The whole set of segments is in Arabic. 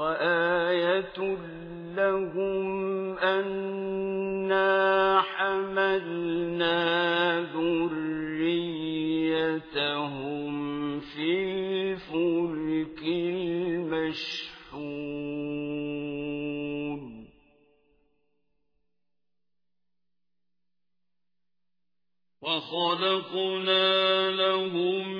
وَآيَةٌ لَّهُمْ أَنَّا حَمَلْنَا ذُرِّيَّتَهُمْ فِي الْفُلْكِ الْمَشْحُونِ. وَخَلَقْنَا لَهُم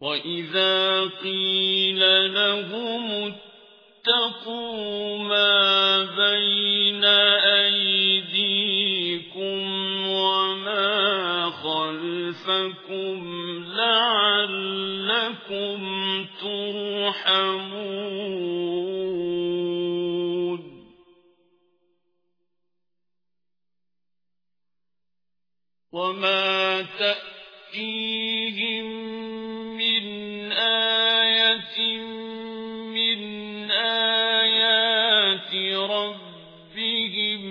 وَإِذَا قِيلَ لَهُمُ اتَّقُوا مَا بَيْنَ أَيْدِيكُمْ وَمَا خَلْفَكُمْ لَعَلَّكُمْ تُرْحَمُونَ وَمَا تَأْتِيهِم مِّنْ آيَاتِ رَبِّهِمْ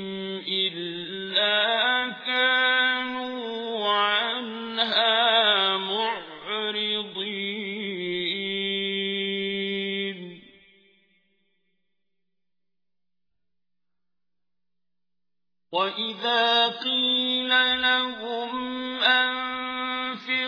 إِلَّا كَانُوا عَنْهَا مُعْرِضِينَ. وَإِذَا قِيلَ لَهُمْ أَنفِقُوا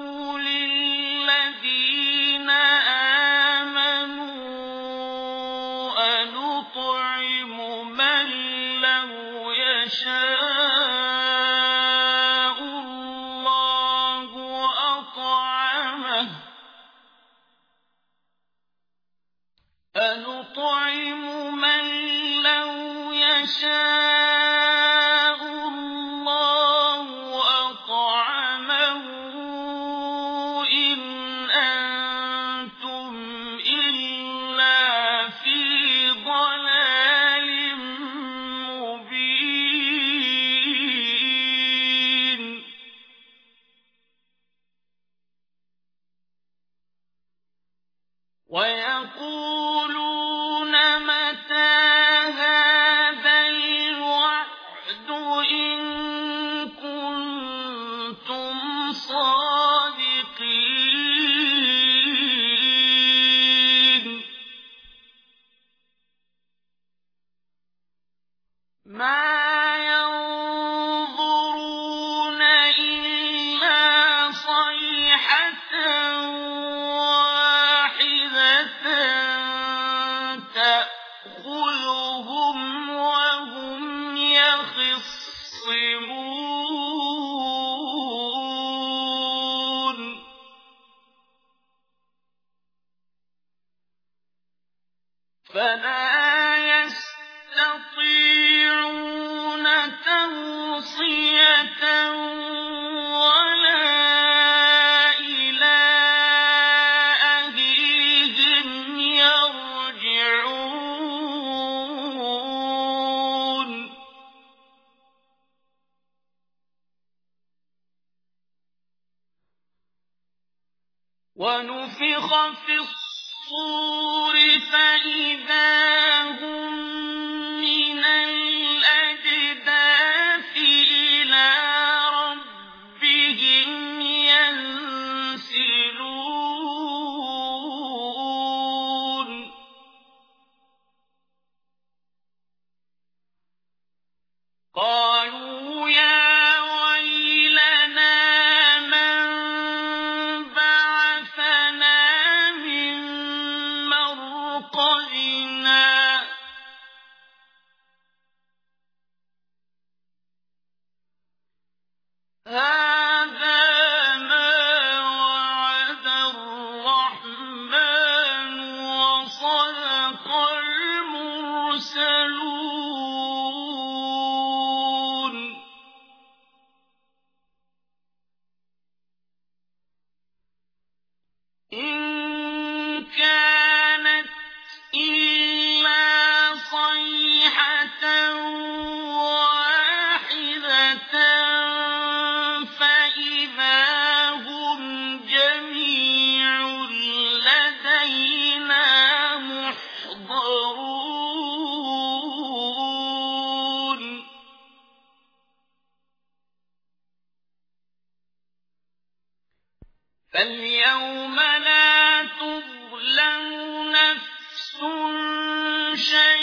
أَطْعَمَهُ إِنْ أَنتُمْ إِلَّا فِي ضَلَالٍ مُّبِينٍ وَيَقُولُونَ يَخِصِّمُونَ فَلَا يَسْتَطِيعُونَ تَوْصِيَةً وَنُفِخَ فِي الصُّورِ فَإِذَا هُم Ah! فاليوم لا تظلم نفس شيئا